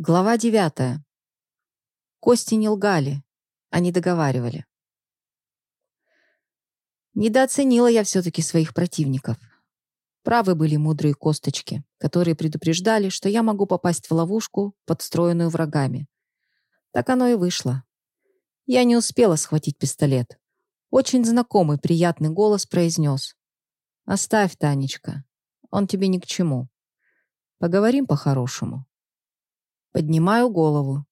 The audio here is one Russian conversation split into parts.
Глава девятая. Кости не лгали, они договаривали. Недооценила я все-таки своих противников. Правы были мудрые косточки, которые предупреждали, что я могу попасть в ловушку, подстроенную врагами. Так оно и вышло. Я не успела схватить пистолет. Очень знакомый приятный голос произнес. «Оставь, Танечка, он тебе ни к чему. Поговорим по-хорошему». Поднимаю голову.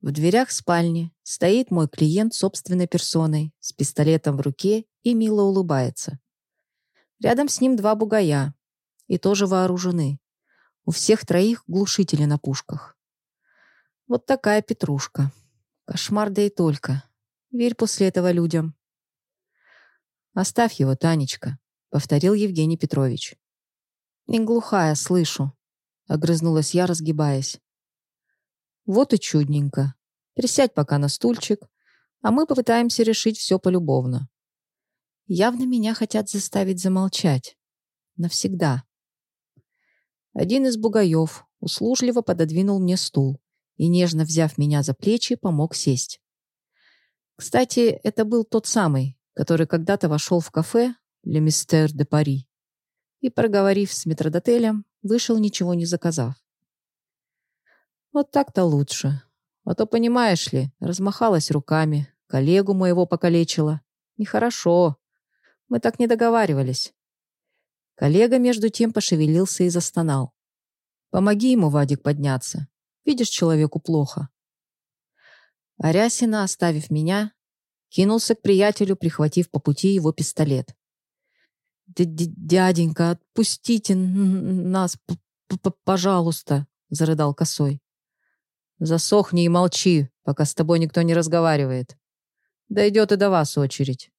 В дверях спальни стоит мой клиент собственной персоной, с пистолетом в руке и мило улыбается. Рядом с ним два бугая, и тоже вооружены. У всех троих глушители на пушках. Вот такая петрушка. Кошмар да и только. Верь после этого людям. «Оставь его, Танечка», — повторил Евгений Петрович. «Не глухая, слышу», — огрызнулась я, разгибаясь. Вот и чудненько. Присядь пока на стульчик, а мы попытаемся решить все полюбовно. Явно меня хотят заставить замолчать. Навсегда. Один из бугаев услужливо пододвинул мне стул и, нежно взяв меня за плечи, помог сесть. Кстати, это был тот самый, который когда-то вошел в кафе «Le Mystère de Paris» и, проговорив с метродотелем, вышел, ничего не заказав. Вот так-то лучше. А то, понимаешь ли, размахалась руками, коллегу моего покалечила. Нехорошо. Мы так не договаривались. Коллега между тем пошевелился и застонал. Помоги ему, Вадик, подняться. Видишь, человеку плохо. Арясина, оставив меня, кинулся к приятелю, прихватив по пути его пистолет. «Дяденька, отпустите нас, пожалуйста», — зарыдал косой. Засохни и молчи, пока с тобой никто не разговаривает. Дойдет и до вас очередь.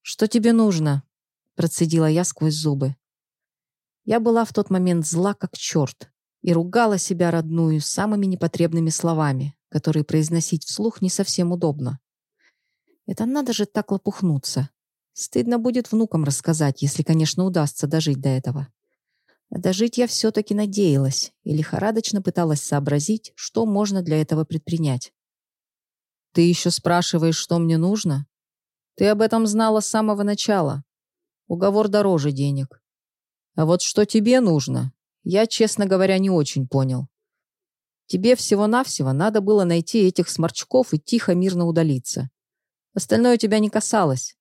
Что тебе нужно? Процедила я сквозь зубы. Я была в тот момент зла как черт и ругала себя родную самыми непотребными словами, которые произносить вслух не совсем удобно. Это надо же так лопухнуться. Стыдно будет внукам рассказать, если, конечно, удастся дожить до этого. Дожить я все-таки надеялась и лихорадочно пыталась сообразить, что можно для этого предпринять. «Ты еще спрашиваешь, что мне нужно? Ты об этом знала с самого начала. Уговор дороже денег. А вот что тебе нужно, я, честно говоря, не очень понял. Тебе всего-навсего надо было найти этих сморчков и тихо, мирно удалиться. Остальное тебя не касалось,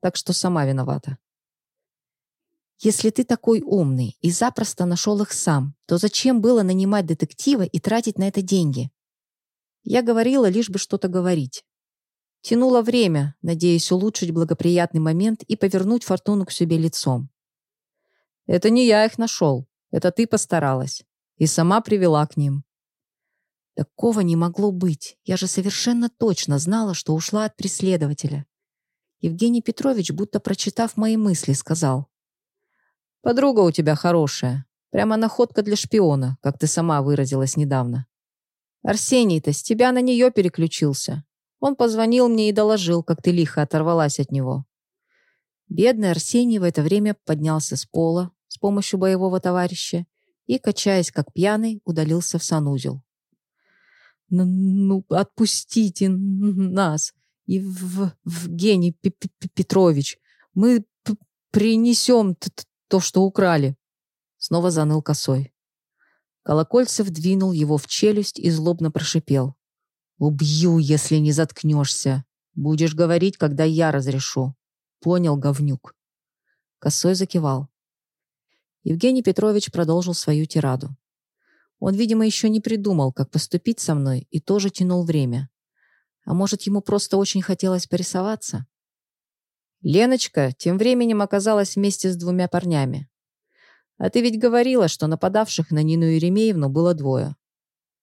так что сама виновата». Если ты такой умный и запросто нашел их сам, то зачем было нанимать детектива и тратить на это деньги? Я говорила, лишь бы что-то говорить. Тянула время, надеясь улучшить благоприятный момент и повернуть фортуну к себе лицом. Это не я их нашел, это ты постаралась. И сама привела к ним. Такого не могло быть. Я же совершенно точно знала, что ушла от преследователя. Евгений Петрович, будто прочитав мои мысли, сказал. Подруга у тебя хорошая. Прямо находка для шпиона, как ты сама выразилась недавно. Арсений-то с тебя на нее переключился. Он позвонил мне и доложил, как ты лихо оторвалась от него. Бедный Арсений в это время поднялся с пола с помощью боевого товарища и, качаясь как пьяный, удалился в санузел. «Ну, ну отпустите нас, Евгений Петрович, мы принесем то, что украли!» Снова заныл косой. Колокольцев двинул его в челюсть и злобно прошипел. «Убью, если не заткнешься. Будешь говорить, когда я разрешу. Понял, говнюк?» Косой закивал. Евгений Петрович продолжил свою тираду. Он, видимо, еще не придумал, как поступить со мной, и тоже тянул время. А может, ему просто очень хотелось порисоваться? Леночка тем временем оказалась вместе с двумя парнями. А ты ведь говорила, что нападавших на Нину Еремеевну было двое.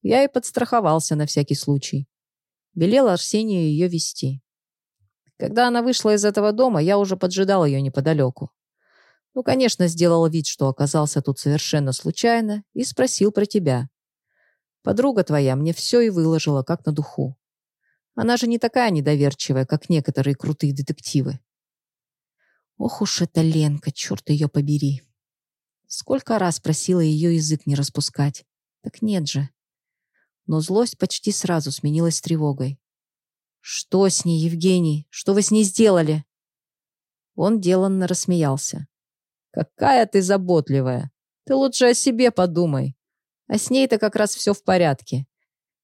Я и подстраховался на всякий случай. Велел Арсению ее вести. Когда она вышла из этого дома, я уже поджидал ее неподалеку. Ну, конечно, сделал вид, что оказался тут совершенно случайно, и спросил про тебя. Подруга твоя мне все и выложила, как на духу. Она же не такая недоверчивая, как некоторые крутые детективы. Ох уж эта Ленка, черт ее побери. Сколько раз просила ее язык не распускать. Так нет же. но злость почти сразу сменилась тревогой. «Что с ней, Евгений? Что вы с ней сделали?» Он деланно рассмеялся. «Какая ты заботливая! Ты лучше о себе подумай. А с ней-то как раз все в порядке.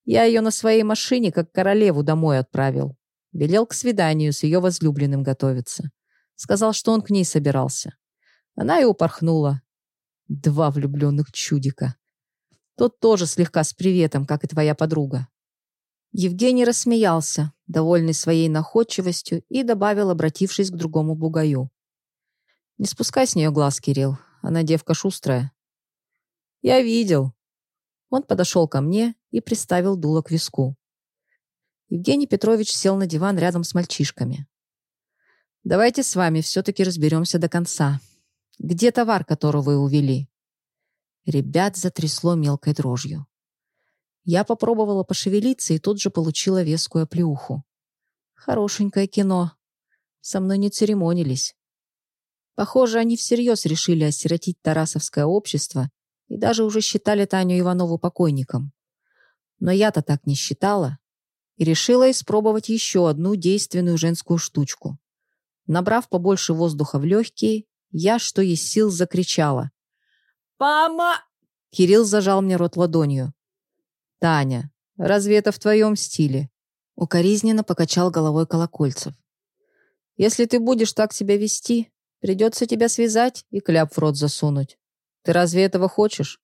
Я ее на своей машине как королеву домой отправил. Велел к свиданию с ее возлюбленным готовиться. Сказал, что он к ней собирался. Она и упорхнула. Два влюбленных чудика. Тот тоже слегка с приветом, как и твоя подруга. Евгений рассмеялся, довольный своей находчивостью, и добавил, обратившись к другому бугаю. «Не спускай с нее глаз, Кирилл. Она девка шустрая». «Я видел». Он подошел ко мне и приставил дуло к виску. Евгений Петрович сел на диван рядом с мальчишками. «Давайте с вами все-таки разберемся до конца. Где товар, который вы увели?» Ребят затрясло мелкой дрожью. Я попробовала пошевелиться и тут же получила вескую оплеуху. Хорошенькое кино. Со мной не церемонились. Похоже, они всерьез решили осиротить Тарасовское общество и даже уже считали Таню Иванову покойником. Но я-то так не считала и решила испробовать еще одну действенную женскую штучку. Набрав побольше воздуха в легкие, я, что есть сил, закричала. «Мама!» Кирилл зажал мне рот ладонью. «Таня, разве это в твоем стиле?» Укоризненно покачал головой Колокольцев. «Если ты будешь так себя вести, придется тебя связать и кляп в рот засунуть. Ты разве этого хочешь?»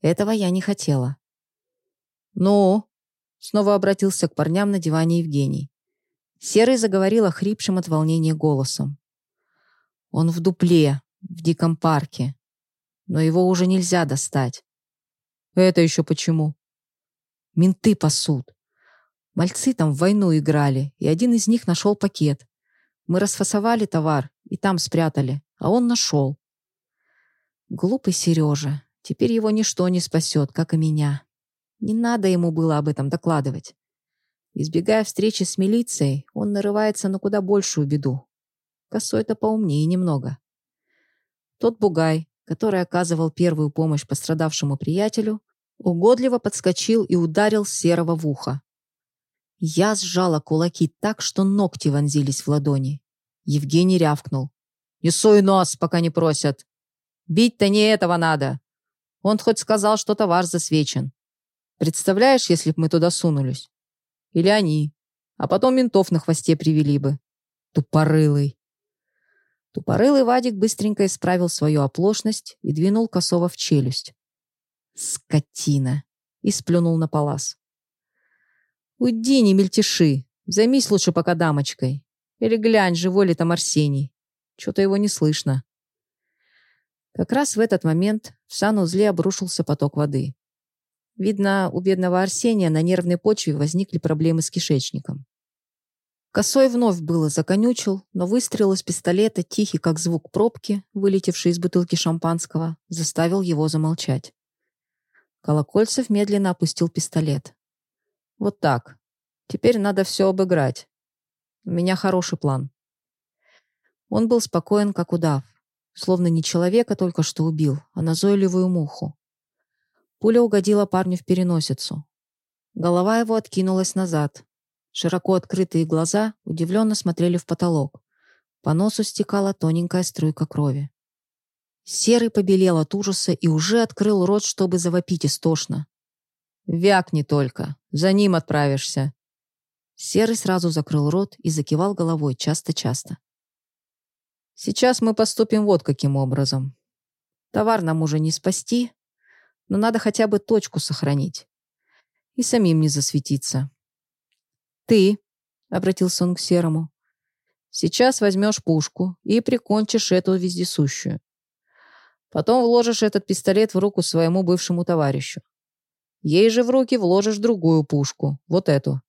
Этого я не хотела. «Ну?» Снова обратился к парням на диване Евгений. Серый заговорил охрипшим от волнения голосом. «Он в дупле, в диком парке. Но его уже нельзя достать». «Это еще почему?» Менты пасут. Мальцы там в войну играли, и один из них нашел пакет. Мы расфасовали товар и там спрятали, а он нашел. Глупый Сережа. Теперь его ничто не спасет, как и меня. Не надо ему было об этом докладывать. Избегая встречи с милицией, он нарывается на куда большую беду. Косой-то поумнее немного. Тот бугай, который оказывал первую помощь пострадавшему приятелю, Угодливо подскочил и ударил Серого в ухо. Я сжала кулаки так, что ногти вонзились в ладони. Евгений рявкнул. «Не суй нос, пока не просят. Бить-то не этого надо. Он хоть сказал, что товар засвечен. Представляешь, если б мы туда сунулись? Или они? А потом ментов на хвосте привели бы. Тупорылый». Тупорылый Вадик быстренько исправил свою оплошность и двинул косово в челюсть. Скотина! И сплюнул на палас. Уйди, не мельтеши. Займись лучше пока дамочкой. Или глянь, живой ли там Арсений. Что-то его не слышно. Как раз в этот момент в санузле обрушился поток воды. Видно, у бедного Арсения на нервной почве возникли проблемы с кишечником. Косой вновь было законючил, но выстрел из пистолета, тихий как звук пробки, вылетевший из бутылки шампанского, заставил его замолчать. Колокольцев медленно опустил пистолет. «Вот так. Теперь надо все обыграть. У меня хороший план». Он был спокоен, как удав. Словно не человека только что убил, а назойливую муху. Пуля угодила парню в переносицу. Голова его откинулась назад. Широко открытые глаза удивленно смотрели в потолок. По носу стекала тоненькая струйка крови. Серый побелел от ужаса и уже открыл рот, чтобы завопить истошно. «Вякни только, за ним отправишься». Серый сразу закрыл рот и закивал головой часто-часто. «Сейчас мы поступим вот каким образом. Товар нам уже не спасти, но надо хотя бы точку сохранить. И самим не засветиться. Ты, — обратился он к Серому, — сейчас возьмешь пушку и прикончишь эту вездесущую. Потом вложишь этот пистолет в руку своему бывшему товарищу. Ей же в руки вложишь другую пушку, вот эту.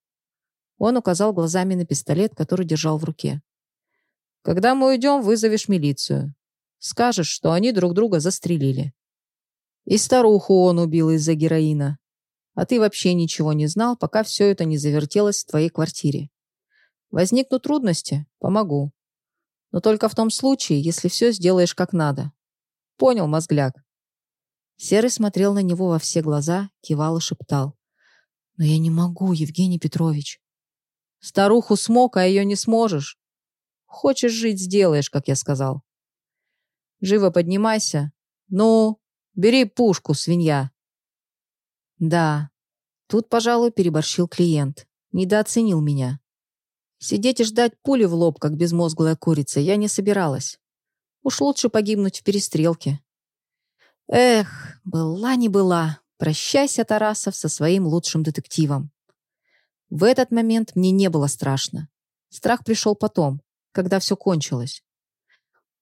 Он указал глазами на пистолет, который держал в руке. Когда мы уйдем, вызовешь милицию. Скажешь, что они друг друга застрелили. И старуху он убил из-за героина. А ты вообще ничего не знал, пока все это не завертелось в твоей квартире. Возникнут трудности – помогу. Но только в том случае, если все сделаешь как надо. Понял, мозгляк. Серый смотрел на него во все глаза, кивал и шептал. Но я не могу, Евгений Петрович. Старуху смог, а ее не сможешь. Хочешь жить, сделаешь, как я сказал. Живо поднимайся. Ну, бери пушку, свинья. Да, тут, пожалуй, переборщил клиент. Недооценил меня. Сидеть и ждать пули в лоб, как безмозглая курица, я не собиралась. Уж лучше погибнуть в перестрелке. Эх, была не была. Прощайся, Тарасов, со своим лучшим детективом. В этот момент мне не было страшно. Страх пришел потом, когда все кончилось.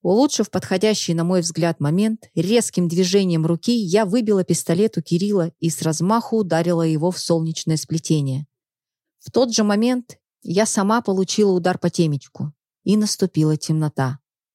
Улучшив подходящий, на мой взгляд, момент, резким движением руки я выбила пистолет у Кирилла и с размаху ударила его в солнечное сплетение. В тот же момент я сама получила удар по темечку, и наступила темнота.